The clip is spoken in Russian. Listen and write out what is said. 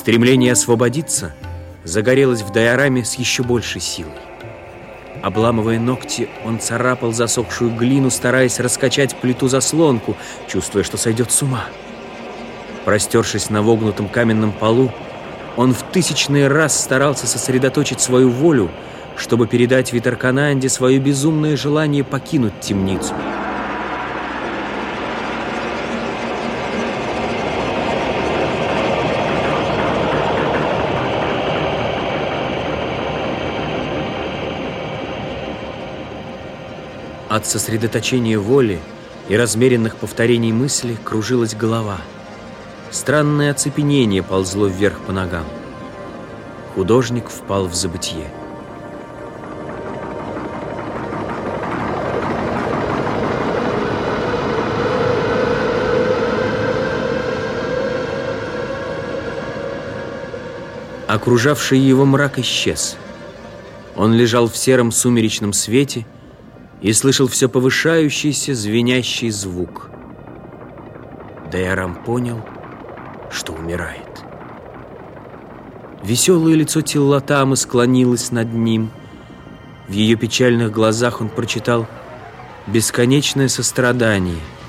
Стремление освободиться загорелось в Дайораме с еще большей силой. Обламывая ногти, он царапал засохшую глину, стараясь раскачать плиту-заслонку, чувствуя, что сойдет с ума. Простершись на вогнутом каменном полу, он в тысячный раз старался сосредоточить свою волю, чтобы передать Витеркананде свое безумное желание покинуть темницу. От сосредоточения воли и размеренных повторений мысли кружилась голова. Странное оцепенение ползло вверх по ногам. Художник впал в забытье. Окружавший его мрак исчез. Он лежал в сером сумеречном свете и слышал все повышающийся, звенящий звук. Дайарам понял, что умирает. Веселое лицо Тиллатамы склонилось над ним. В ее печальных глазах он прочитал бесконечное сострадание –